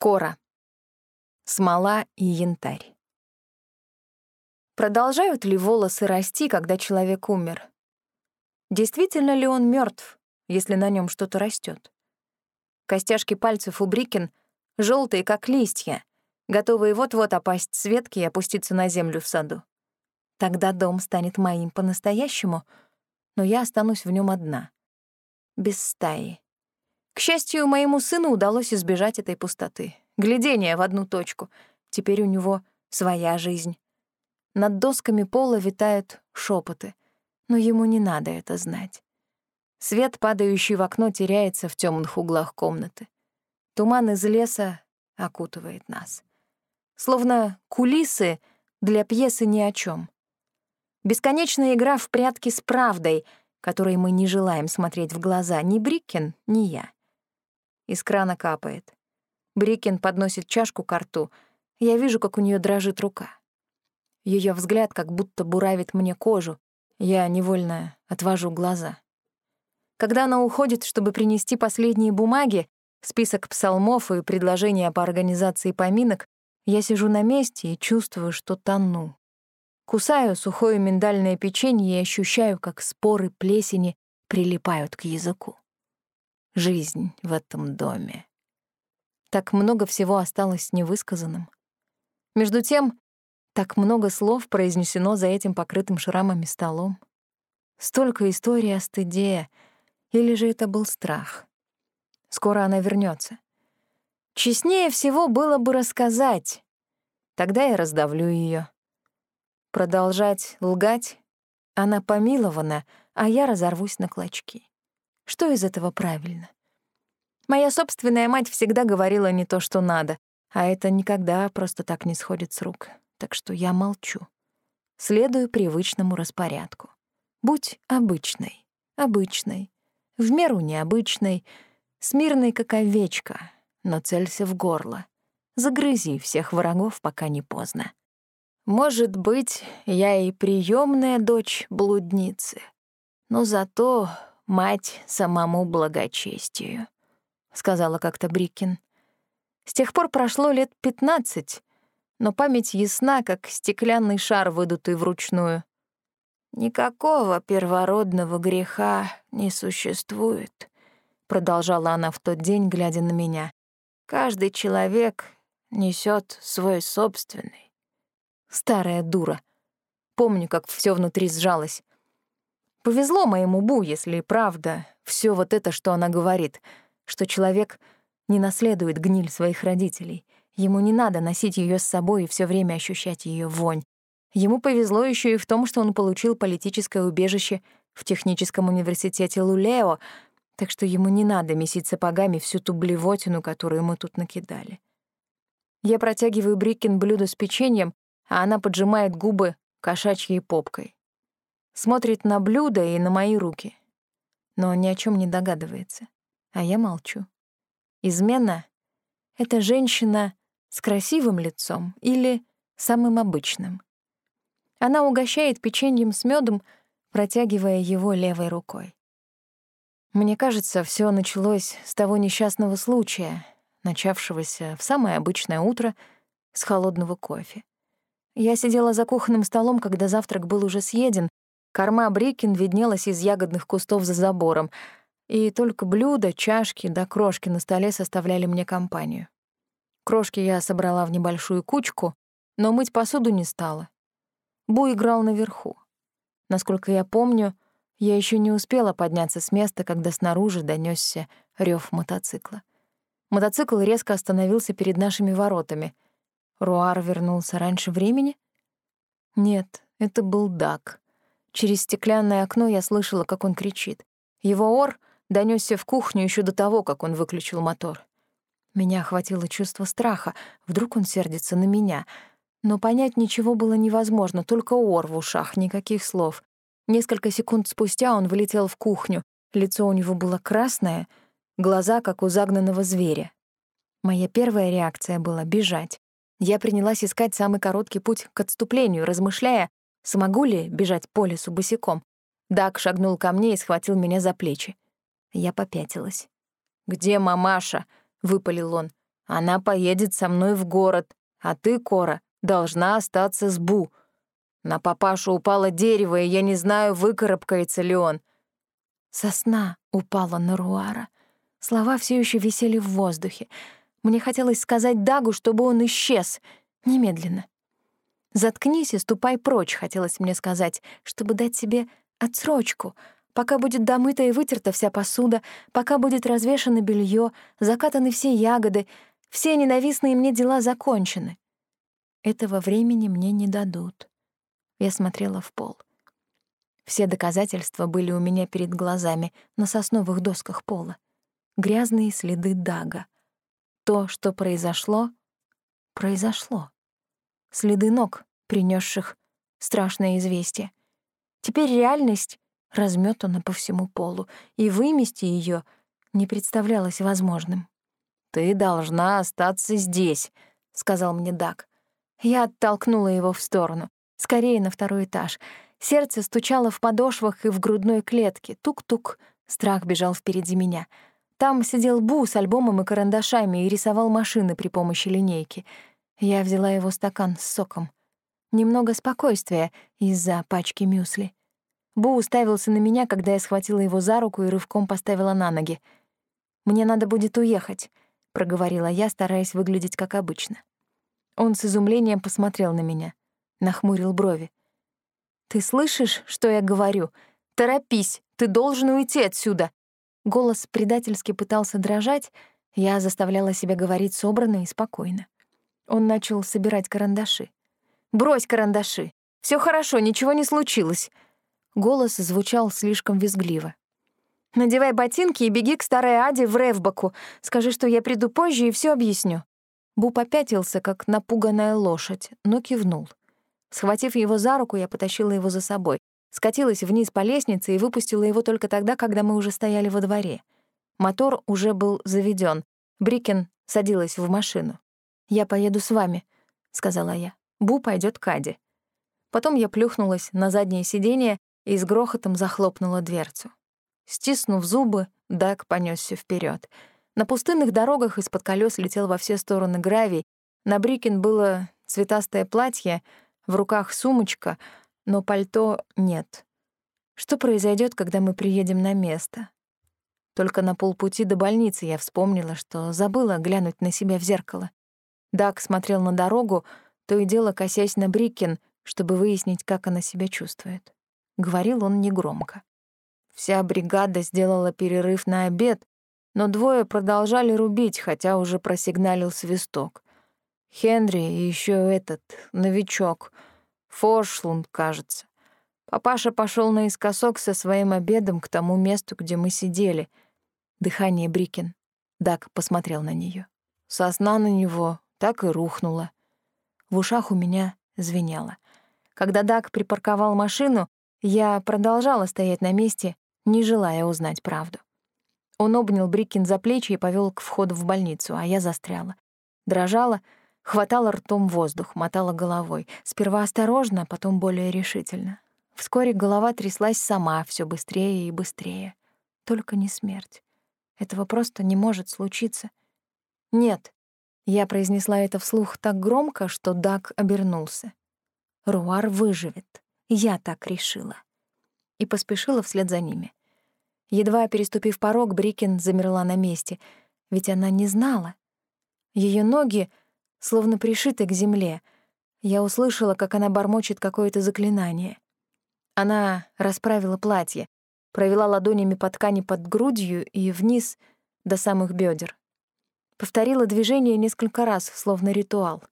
Кора. Смола и янтарь. Продолжают ли волосы расти, когда человек умер? Действительно ли он мертв, если на нем что-то растет? Костяшки пальцев у Брикин желтые, как листья, готовые вот-вот опасть с ветки и опуститься на землю в саду. Тогда дом станет моим по-настоящему, но я останусь в нем одна, без стаи. К счастью, моему сыну удалось избежать этой пустоты. Глядение в одну точку. Теперь у него своя жизнь. Над досками пола витают шепоты, но ему не надо это знать. Свет, падающий в окно, теряется в темных углах комнаты. Туман из леса окутывает нас. Словно кулисы для пьесы ни о чем. Бесконечная игра в прятки с правдой, которой мы не желаем смотреть в глаза ни Бриккен, ни я. Из крана капает. Брикин подносит чашку к рту. Я вижу, как у нее дрожит рука. Ее взгляд как будто буравит мне кожу. Я невольно отвожу глаза. Когда она уходит, чтобы принести последние бумаги, список псалмов и предложения по организации поминок, я сижу на месте и чувствую, что тону. Кусаю сухое миндальное печенье и ощущаю, как споры плесени прилипают к языку жизнь в этом доме. Так много всего осталось невысказанным. Между тем, так много слов произнесено за этим покрытым шрамами столом. Столько историй о стыде, или же это был страх. Скоро она вернется. Честнее всего было бы рассказать. Тогда я раздавлю ее. Продолжать лгать — она помилована, а я разорвусь на клочки. Что из этого правильно? Моя собственная мать всегда говорила не то, что надо, а это никогда просто так не сходит с рук. Так что я молчу. Следую привычному распорядку. Будь обычной, обычной, в меру необычной, смирной, как овечка, но целься в горло. Загрызи всех врагов, пока не поздно. Может быть, я и приемная дочь блудницы, но зато мать самому благочестию», — сказала как-то Брикин. С тех пор прошло лет пятнадцать, но память ясна, как стеклянный шар, выдутый вручную. «Никакого первородного греха не существует», — продолжала она в тот день, глядя на меня. «Каждый человек несет свой собственный». Старая дура. Помню, как все внутри сжалось. Повезло моему Бу, если правда все вот это, что она говорит, что человек не наследует гниль своих родителей. Ему не надо носить ее с собой и все время ощущать ее вонь. Ему повезло еще и в том, что он получил политическое убежище в техническом университете Лулео, так что ему не надо месить сапогами всю ту блевотину, которую мы тут накидали. Я протягиваю Бриккин блюдо с печеньем, а она поджимает губы кошачьей попкой смотрит на блюдо и на мои руки, но ни о чем не догадывается, а я молчу. Измена — это женщина с красивым лицом или самым обычным. Она угощает печеньем с медом, протягивая его левой рукой. Мне кажется, все началось с того несчастного случая, начавшегося в самое обычное утро с холодного кофе. Я сидела за кухонным столом, когда завтрак был уже съеден, Корма Брикин виднелась из ягодных кустов за забором, и только блюда, чашки да крошки на столе составляли мне компанию. Крошки я собрала в небольшую кучку, но мыть посуду не стала. Бу играл наверху. Насколько я помню, я еще не успела подняться с места, когда снаружи донесся рев мотоцикла. Мотоцикл резко остановился перед нашими воротами. Руар вернулся раньше времени? Нет, это был Дак. Через стеклянное окно я слышала, как он кричит. Его ор донесся в кухню еще до того, как он выключил мотор. Меня охватило чувство страха. Вдруг он сердится на меня. Но понять ничего было невозможно, только ор в ушах, никаких слов. Несколько секунд спустя он вылетел в кухню. Лицо у него было красное, глаза, как у загнанного зверя. Моя первая реакция была бежать. Я принялась искать самый короткий путь к отступлению, размышляя, Смогу ли бежать по лесу босиком? Дак шагнул ко мне и схватил меня за плечи. Я попятилась. «Где мамаша?» — выпалил он. Она поедет со мной в город, а ты, Кора, должна остаться с Бу. На папашу упало дерево, и я не знаю, выкарабкается ли он. Сосна упала на Руара. Слова все еще висели в воздухе. Мне хотелось сказать Дагу, чтобы он исчез. Немедленно. «Заткнись и ступай прочь», — хотелось мне сказать, чтобы дать себе отсрочку, пока будет домыта и вытерта вся посуда, пока будет развешано белье, закатаны все ягоды, все ненавистные мне дела закончены. Этого времени мне не дадут. Я смотрела в пол. Все доказательства были у меня перед глазами на сосновых досках пола. Грязные следы Дага. То, что произошло, произошло. Следы ног, принесших страшное известие. Теперь реальность разметана по всему полу, и вымести ее не представлялось возможным. «Ты должна остаться здесь», — сказал мне Даг. Я оттолкнула его в сторону, скорее на второй этаж — Сердце стучало в подошвах и в грудной клетке. Тук-тук. Страх бежал впереди меня. Там сидел Бу с альбомом и карандашами и рисовал машины при помощи линейки. Я взяла его стакан с соком. Немного спокойствия из-за пачки мюсли. Бу уставился на меня, когда я схватила его за руку и рывком поставила на ноги. «Мне надо будет уехать», — проговорила я, стараясь выглядеть как обычно. Он с изумлением посмотрел на меня, нахмурил брови. «Ты слышишь, что я говорю? Торопись, ты должен уйти отсюда!» Голос предательски пытался дрожать, я заставляла себя говорить собранно и спокойно. Он начал собирать карандаши. «Брось карандаши! Все хорошо, ничего не случилось!» Голос звучал слишком визгливо. «Надевай ботинки и беги к старой Аде в Ревбаку. Скажи, что я приду позже и все объясню». Бу попятился, как напуганная лошадь, но кивнул. Схватив его за руку, я потащила его за собой, скатилась вниз по лестнице и выпустила его только тогда, когда мы уже стояли во дворе. Мотор уже был заведен. Брикен садилась в машину. «Я поеду с вами», — сказала я. «Бу пойдет к Аде». Потом я плюхнулась на заднее сиденье и с грохотом захлопнула дверцу. Стиснув зубы, Дак понесся вперед. На пустынных дорогах из-под колес летел во все стороны гравий. На Брикен было цветастое платье — в руках сумочка, но пальто нет. Что произойдет, когда мы приедем на место? Только на полпути до больницы я вспомнила, что забыла глянуть на себя в зеркало. Дак смотрел на дорогу, то и дело косясь на Брикин, чтобы выяснить, как она себя чувствует. Говорил он негромко. Вся бригада сделала перерыв на обед, но двое продолжали рубить, хотя уже просигналил свисток. Хенри и еще этот, новичок, Форшлунд, кажется. Папаша пошел наискосок со своим обедом к тому месту, где мы сидели. Дыхание Брикин. Дак посмотрел на нее. Сосна на него так и рухнула. В ушах у меня звенело. Когда Дак припарковал машину, я продолжала стоять на месте, не желая узнать правду. Он обнял Брикин за плечи и повел к входу в больницу, а я застряла. Дрожала, Хватала ртом воздух, мотала головой. Сперва осторожно, потом более решительно. Вскоре голова тряслась сама, все быстрее и быстрее. Только не смерть. Этого просто не может случиться. Нет. Я произнесла это вслух так громко, что Даг обернулся. Руар выживет. Я так решила. И поспешила вслед за ними. Едва переступив порог, Брикин замерла на месте, ведь она не знала. Ее ноги словно пришитой к земле. Я услышала, как она бормочет какое-то заклинание. Она расправила платье, провела ладонями по ткани под грудью и вниз до самых бедер. Повторила движение несколько раз, словно ритуал.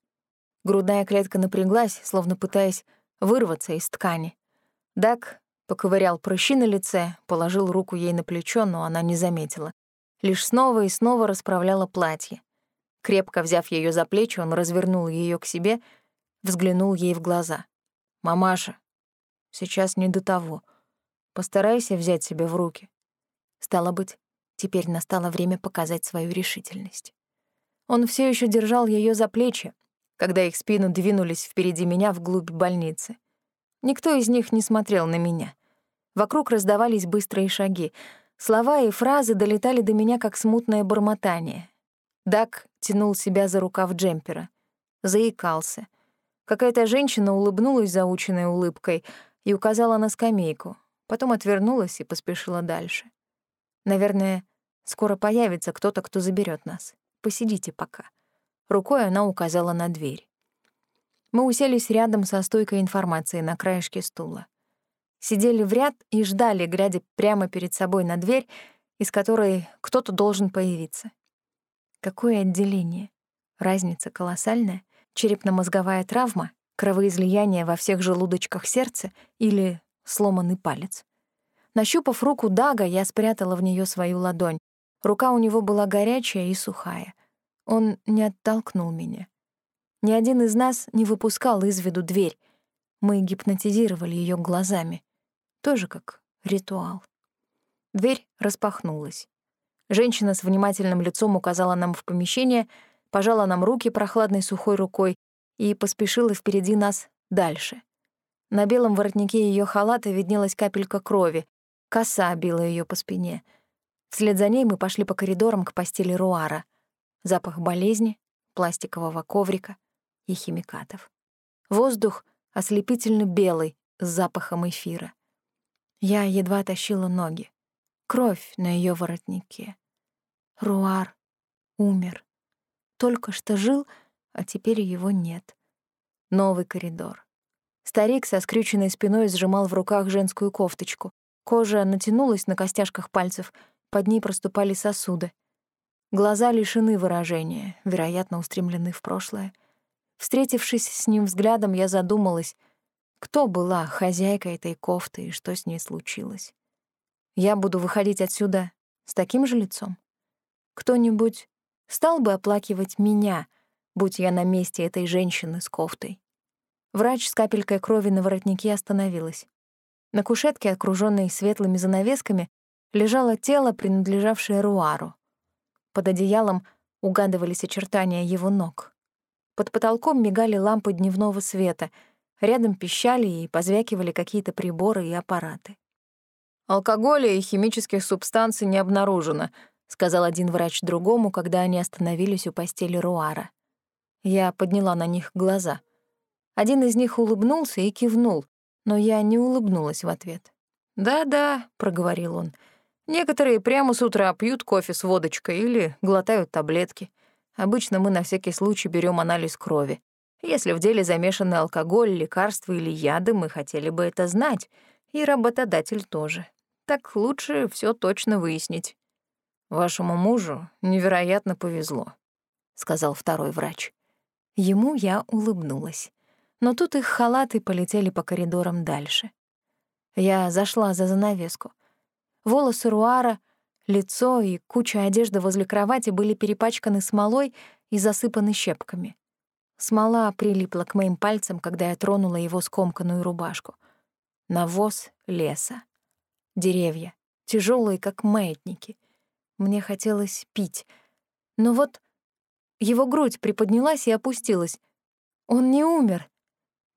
Грудная клетка напряглась, словно пытаясь вырваться из ткани. Дак поковырял прыщи на лице, положил руку ей на плечо, но она не заметила. Лишь снова и снова расправляла платье. Крепко взяв ее за плечи, он развернул ее к себе, взглянул ей в глаза. «Мамаша, сейчас не до того. Постарайся взять себя в руки». Стало быть, теперь настало время показать свою решительность. Он все еще держал ее за плечи, когда их спину двинулись впереди меня вглубь больницы. Никто из них не смотрел на меня. Вокруг раздавались быстрые шаги. Слова и фразы долетали до меня как смутное бормотание. Дак тянул себя за рукав джемпера. Заикался. Какая-то женщина улыбнулась заученной улыбкой и указала на скамейку. Потом отвернулась и поспешила дальше. Наверное, скоро появится кто-то, кто заберет нас. Посидите пока. Рукой она указала на дверь. Мы уселись рядом со стойкой информации на краешке стула. Сидели в ряд и ждали, глядя прямо перед собой на дверь, из которой кто-то должен появиться. Какое отделение? Разница колоссальная. Черепно-мозговая травма, кровоизлияние во всех желудочках сердца или сломанный палец. Нащупав руку Дага, я спрятала в нее свою ладонь. Рука у него была горячая и сухая. Он не оттолкнул меня. Ни один из нас не выпускал из виду дверь. Мы гипнотизировали ее глазами. Тоже как ритуал. Дверь распахнулась. Женщина с внимательным лицом указала нам в помещение, пожала нам руки прохладной сухой рукой и поспешила впереди нас дальше. На белом воротнике ее халата виднелась капелька крови, коса била ее по спине. Вслед за ней мы пошли по коридорам к постели Руара. Запах болезни, пластикового коврика и химикатов. Воздух ослепительно белый, с запахом эфира. Я едва тащила ноги. Кровь на ее воротнике. Руар умер. Только что жил, а теперь его нет. Новый коридор. Старик со скрюченной спиной сжимал в руках женскую кофточку. Кожа натянулась на костяшках пальцев, под ней проступали сосуды. Глаза лишены выражения, вероятно, устремлены в прошлое. Встретившись с ним взглядом, я задумалась, кто была хозяйка этой кофты и что с ней случилось. Я буду выходить отсюда с таким же лицом. Кто-нибудь стал бы оплакивать меня, будь я на месте этой женщины с кофтой. Врач с капелькой крови на воротнике остановилась. На кушетке, окружённой светлыми занавесками, лежало тело, принадлежавшее Руару. Под одеялом угадывались очертания его ног. Под потолком мигали лампы дневного света, рядом пищали и позвякивали какие-то приборы и аппараты. «Алкоголя и химических субстанций не обнаружено», — сказал один врач другому, когда они остановились у постели Руара. Я подняла на них глаза. Один из них улыбнулся и кивнул, но я не улыбнулась в ответ. «Да-да», — проговорил он, — «некоторые прямо с утра пьют кофе с водочкой или глотают таблетки. Обычно мы на всякий случай берем анализ крови. Если в деле замешаны алкоголь, лекарства или яды, мы хотели бы это знать, и работодатель тоже так лучше все точно выяснить. Вашему мужу невероятно повезло, сказал второй врач. Ему я улыбнулась. Но тут их халаты полетели по коридорам дальше. Я зашла за занавеску. Волосы Руара, лицо и куча одежды возле кровати были перепачканы смолой и засыпаны щепками. Смола прилипла к моим пальцам, когда я тронула его скомканную рубашку. Навоз леса деревья, тяжелые, как маятники. Мне хотелось пить. Но вот его грудь приподнялась и опустилась. Он не умер.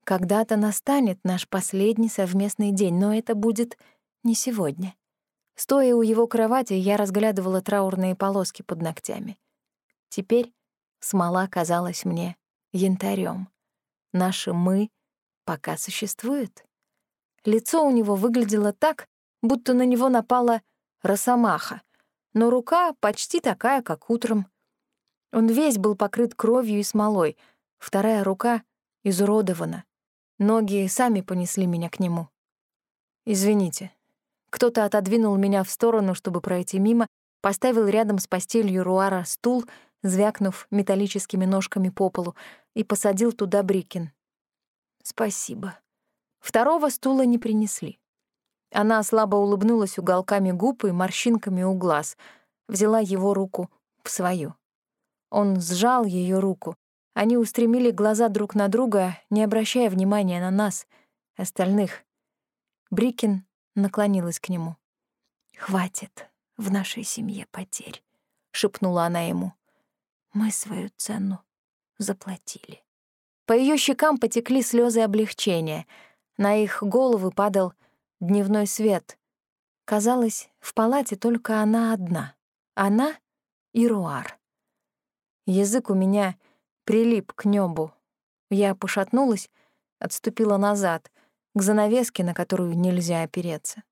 Когда-то настанет наш последний совместный день, но это будет не сегодня. Стоя у его кровати, я разглядывала траурные полоски под ногтями. Теперь смола казалась мне янтарем. Наше «мы» пока существует. Лицо у него выглядело так, будто на него напала росомаха, но рука почти такая, как утром. Он весь был покрыт кровью и смолой, вторая рука изуродована. Ноги сами понесли меня к нему. «Извините». Кто-то отодвинул меня в сторону, чтобы пройти мимо, поставил рядом с постелью Руара стул, звякнув металлическими ножками по полу, и посадил туда Брикин. «Спасибо». Второго стула не принесли. Она слабо улыбнулась уголками губ и морщинками у глаз, взяла его руку в свою. Он сжал ее руку. Они устремили глаза друг на друга, не обращая внимания на нас, остальных. Брикин наклонилась к нему. «Хватит в нашей семье потерь», — шепнула она ему. «Мы свою цену заплатили». По ее щекам потекли слезы облегчения. На их головы падал дневной свет. Казалось, в палате только она одна. Она и Руар. Язык у меня прилип к небу. Я пошатнулась, отступила назад, к занавеске, на которую нельзя опереться.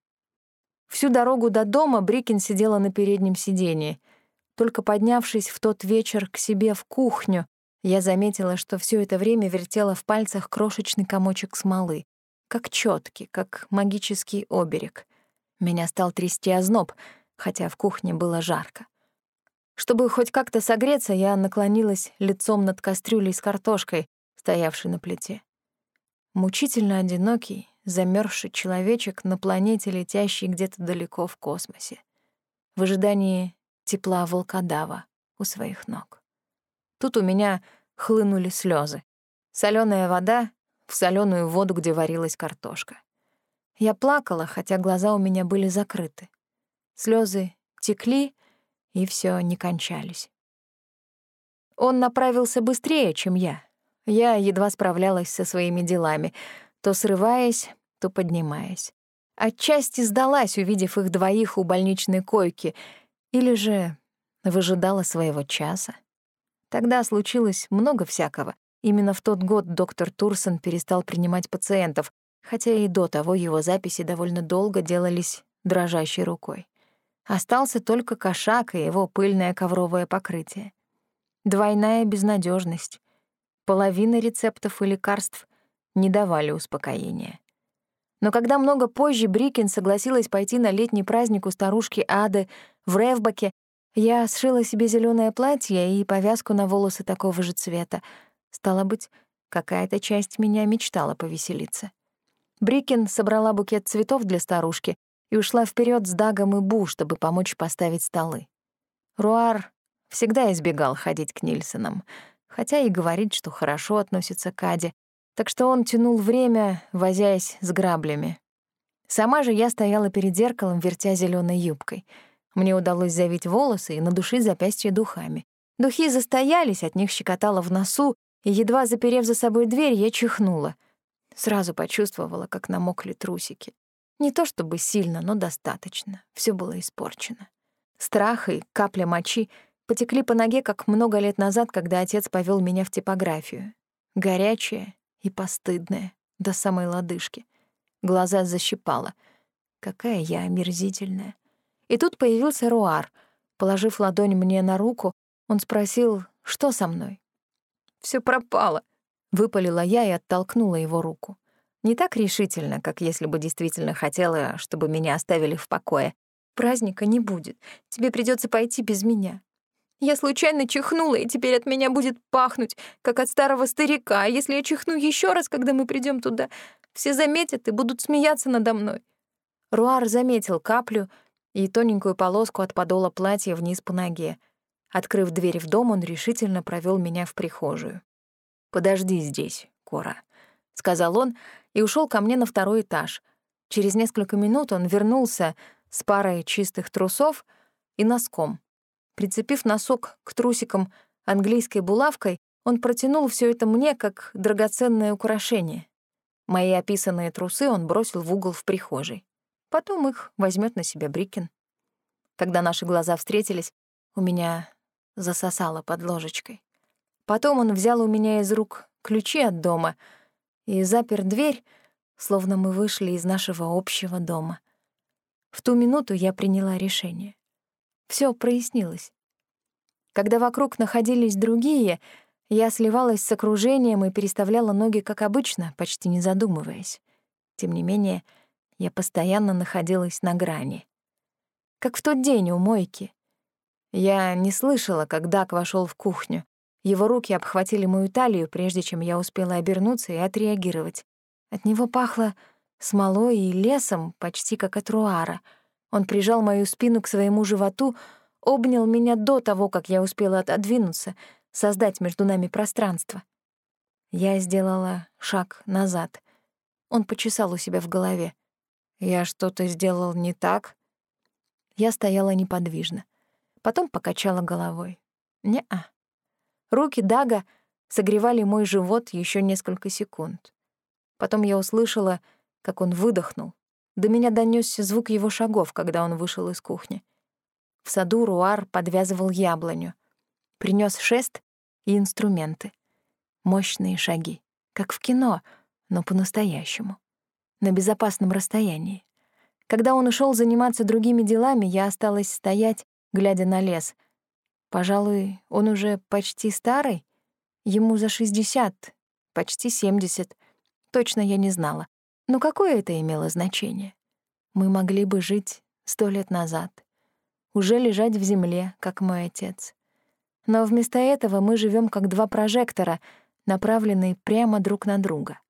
Всю дорогу до дома Брикин сидела на переднем сиденье. Только поднявшись в тот вечер к себе в кухню, я заметила, что все это время вертела в пальцах крошечный комочек смолы, как четкий, как магический оберег. Меня стал трясти озноб, хотя в кухне было жарко. Чтобы хоть как-то согреться, я наклонилась лицом над кастрюлей с картошкой, стоявшей на плите. Мучительно одинокий, замерзший человечек на планете, летящий где-то далеко в космосе, в ожидании тепла волкодава у своих ног. Тут у меня хлынули слезы. Соленая вода в соленую воду, где варилась картошка. Я плакала, хотя глаза у меня были закрыты. Слезы текли, и все не кончались. Он направился быстрее, чем я. Я едва справлялась со своими делами, то срываясь, то поднимаясь. Отчасти сдалась, увидев их двоих у больничной койки, или же выжидала своего часа. Тогда случилось много всякого. Именно в тот год доктор Турсон перестал принимать пациентов, хотя и до того его записи довольно долго делались дрожащей рукой. Остался только кошак и его пыльное ковровое покрытие. Двойная безнадежность. Половина рецептов и лекарств не давали успокоения. Но когда много позже Брикин согласилась пойти на летний праздник у старушки Ады в Ревбаке, я сшила себе зеленое платье и повязку на волосы такого же цвета. Стало быть, какая-то часть меня мечтала повеселиться. Брикин собрала букет цветов для старушки, и ушла вперед с Дагом и Бу, чтобы помочь поставить столы. Руар всегда избегал ходить к Нильсонам, хотя и говорит, что хорошо относится к Аде, так что он тянул время, возясь с граблями. Сама же я стояла перед зеркалом, вертя зеленой юбкой. Мне удалось завить волосы и надушить запястья духами. Духи застоялись, от них щекотало в носу, и, едва заперев за собой дверь, я чихнула. Сразу почувствовала, как намокли трусики. Не то чтобы сильно, но достаточно. Все было испорчено. Страх и капля мочи потекли по ноге, как много лет назад, когда отец повел меня в типографию. Горячая и постыдная, до самой лодыжки. Глаза защипало. Какая я омерзительная. И тут появился Руар. Положив ладонь мне на руку, он спросил, что со мной. Все пропало», — выпалила я и оттолкнула его руку. Не так решительно, как если бы действительно хотела, чтобы меня оставили в покое. Праздника не будет. Тебе придется пойти без меня. Я случайно чихнула, и теперь от меня будет пахнуть, как от старого старика. А если я чихну еще раз, когда мы придем туда, все заметят и будут смеяться надо мной. Руар заметил каплю и тоненькую полоску от подола платья вниз по ноге. Открыв дверь в дом, он решительно провел меня в прихожую. «Подожди здесь, Кора», — сказал он, и ушел ко мне на второй этаж. Через несколько минут он вернулся с парой чистых трусов и носком. Прицепив носок к трусикам английской булавкой, он протянул все это мне как драгоценное украшение. Мои описанные трусы он бросил в угол в прихожей. Потом их возьмет на себя Брикин. Когда наши глаза встретились, у меня засосало под ложечкой. Потом он взял у меня из рук ключи от дома — и запер дверь, словно мы вышли из нашего общего дома. В ту минуту я приняла решение. Все прояснилось. Когда вокруг находились другие, я сливалась с окружением и переставляла ноги, как обычно, почти не задумываясь. Тем не менее, я постоянно находилась на грани. Как в тот день у мойки. Я не слышала, как Дак вошел в кухню. Его руки обхватили мою талию, прежде чем я успела обернуться и отреагировать. От него пахло смолой и лесом, почти как от руара. Он прижал мою спину к своему животу, обнял меня до того, как я успела отодвинуться, создать между нами пространство. Я сделала шаг назад. Он почесал у себя в голове. Я что-то сделал не так? Я стояла неподвижно. Потом покачала головой. Не-а. Руки Дага согревали мой живот еще несколько секунд. Потом я услышала, как он выдохнул. До меня донесся звук его шагов, когда он вышел из кухни. В саду Руар подвязывал яблоню. принес шест и инструменты. Мощные шаги, как в кино, но по-настоящему, на безопасном расстоянии. Когда он ушел заниматься другими делами, я осталась стоять, глядя на лес. Пожалуй, он уже почти старый, ему за 60, почти 70. Точно я не знала. Но какое это имело значение? Мы могли бы жить сто лет назад, уже лежать в земле, как мой отец. Но вместо этого мы живем как два прожектора, направленные прямо друг на друга.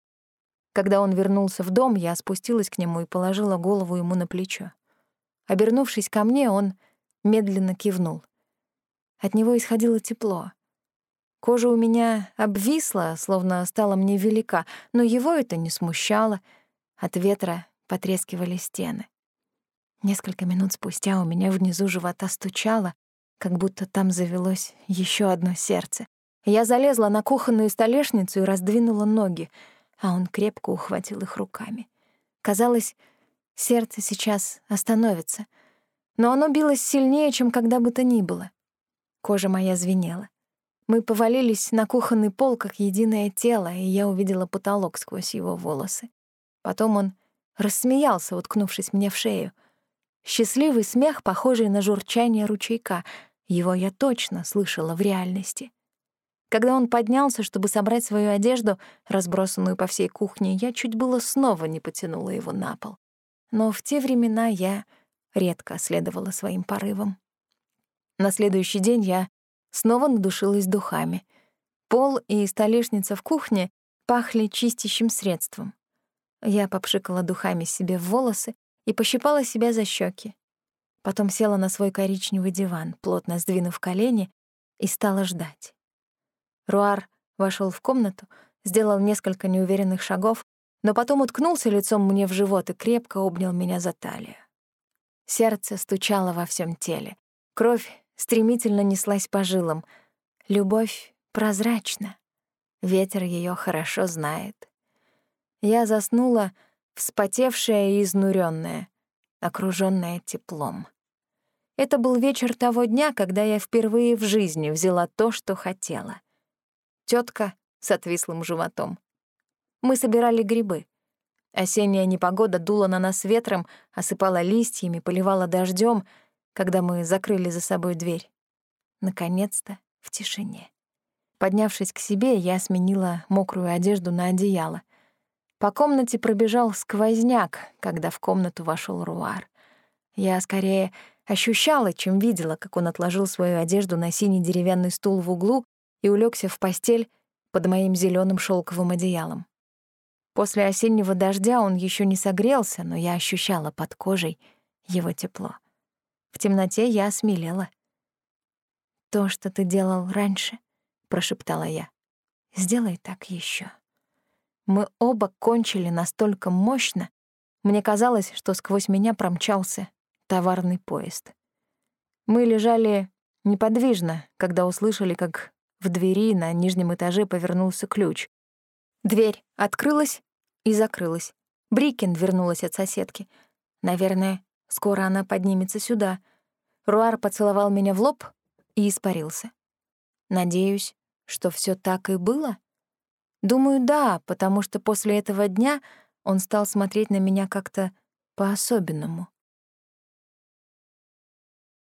Когда он вернулся в дом, я спустилась к нему и положила голову ему на плечо. Обернувшись ко мне, он медленно кивнул. От него исходило тепло. Кожа у меня обвисла, словно стала мне велика, но его это не смущало. От ветра потрескивали стены. Несколько минут спустя у меня внизу живота стучало, как будто там завелось еще одно сердце. Я залезла на кухонную столешницу и раздвинула ноги, а он крепко ухватил их руками. Казалось, сердце сейчас остановится, но оно билось сильнее, чем когда бы то ни было. Кожа моя звенела. Мы повалились на кухонный пол, как единое тело, и я увидела потолок сквозь его волосы. Потом он рассмеялся, уткнувшись мне в шею. Счастливый смех, похожий на журчание ручейка. Его я точно слышала в реальности. Когда он поднялся, чтобы собрать свою одежду, разбросанную по всей кухне, я чуть было снова не потянула его на пол. Но в те времена я редко следовала своим порывам. На следующий день я снова надушилась духами. Пол и столешница в кухне пахли чистящим средством. Я попшикала духами себе в волосы и пощипала себя за щеки. Потом села на свой коричневый диван, плотно сдвинув колени, и стала ждать. Руар вошел в комнату, сделал несколько неуверенных шагов, но потом уткнулся лицом мне в живот и крепко обнял меня за талию. Сердце стучало во всем теле. Кровь стремительно неслась по жилам. Любовь прозрачна. Ветер ее хорошо знает. Я заснула, вспотевшая и изнуренная, окружённая теплом. Это был вечер того дня, когда я впервые в жизни взяла то, что хотела. Тётка с отвислым животом. Мы собирали грибы. Осенняя непогода дула на нас ветром, осыпала листьями, поливала дождём, когда мы закрыли за собой дверь. Наконец-то в тишине. Поднявшись к себе, я сменила мокрую одежду на одеяло. По комнате пробежал сквозняк, когда в комнату вошел Руар. Я скорее ощущала, чем видела, как он отложил свою одежду на синий деревянный стул в углу и улегся в постель под моим зеленым шелковым одеялом. После осеннего дождя он еще не согрелся, но я ощущала под кожей его тепло. В темноте я осмелела. «То, что ты делал раньше», — прошептала я, — «сделай так еще. Мы оба кончили настолько мощно, мне казалось, что сквозь меня промчался товарный поезд. Мы лежали неподвижно, когда услышали, как в двери на нижнем этаже повернулся ключ. Дверь открылась и закрылась. Брикен вернулась от соседки. Наверное, скоро она поднимется сюда. Руар поцеловал меня в лоб и испарился. Надеюсь, что все так и было? Думаю, да, потому что после этого дня он стал смотреть на меня как-то по-особенному.